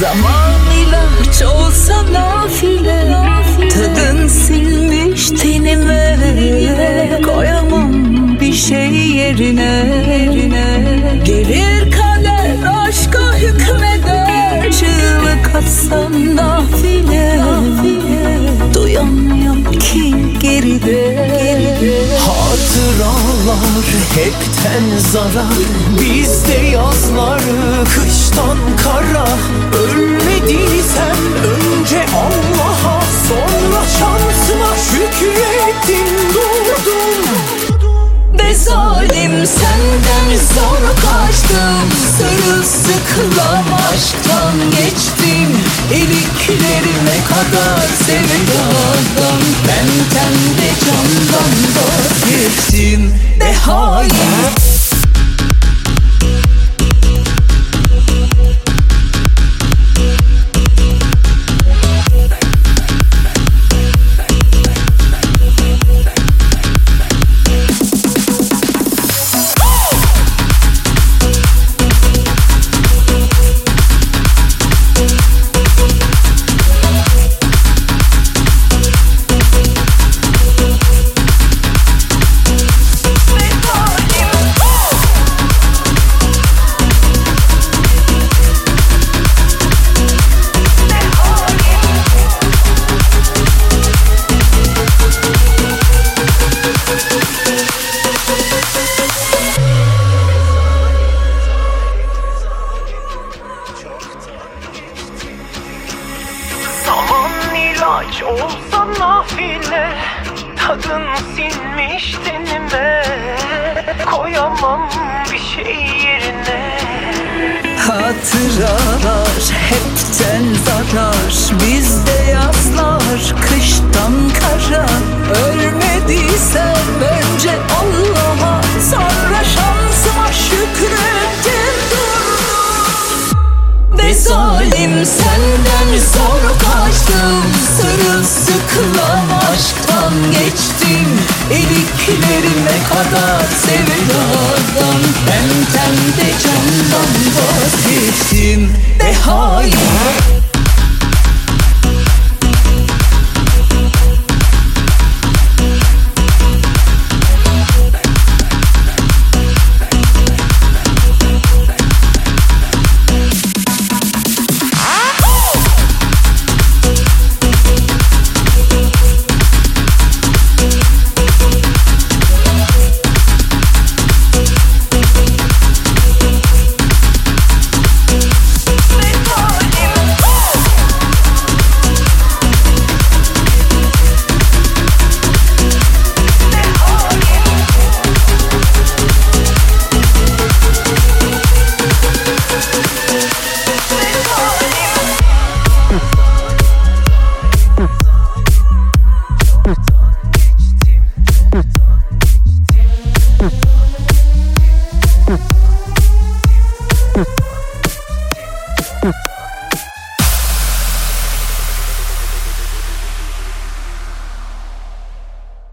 Zaman aklımda hiç olsa nafile Tadın silmiş tenime Koyamam bir şey yerine. Gelir kader aşka hükmeder. Çığlık atsam da hepten zarar Bizde yazlar kıştan kara. Ölmediysem önce Allah'a sonra şansıma şükrettim durdum Be zalim senden zor kaçtım Sırılsıklam aşktan geçtim İliklerime kadar sevdadan Ben kendi candan vazgeçtim Oh, call you. Olsan nafile Tadın sinmiş tenime. Koyamam bir şey. zalim senden zor kaçtım. Sırılsıklam aşktan geçtim. İliklerime kadar sevdadan Ben kendi candan vazgeçtim. Ve hayır Mm-hmm.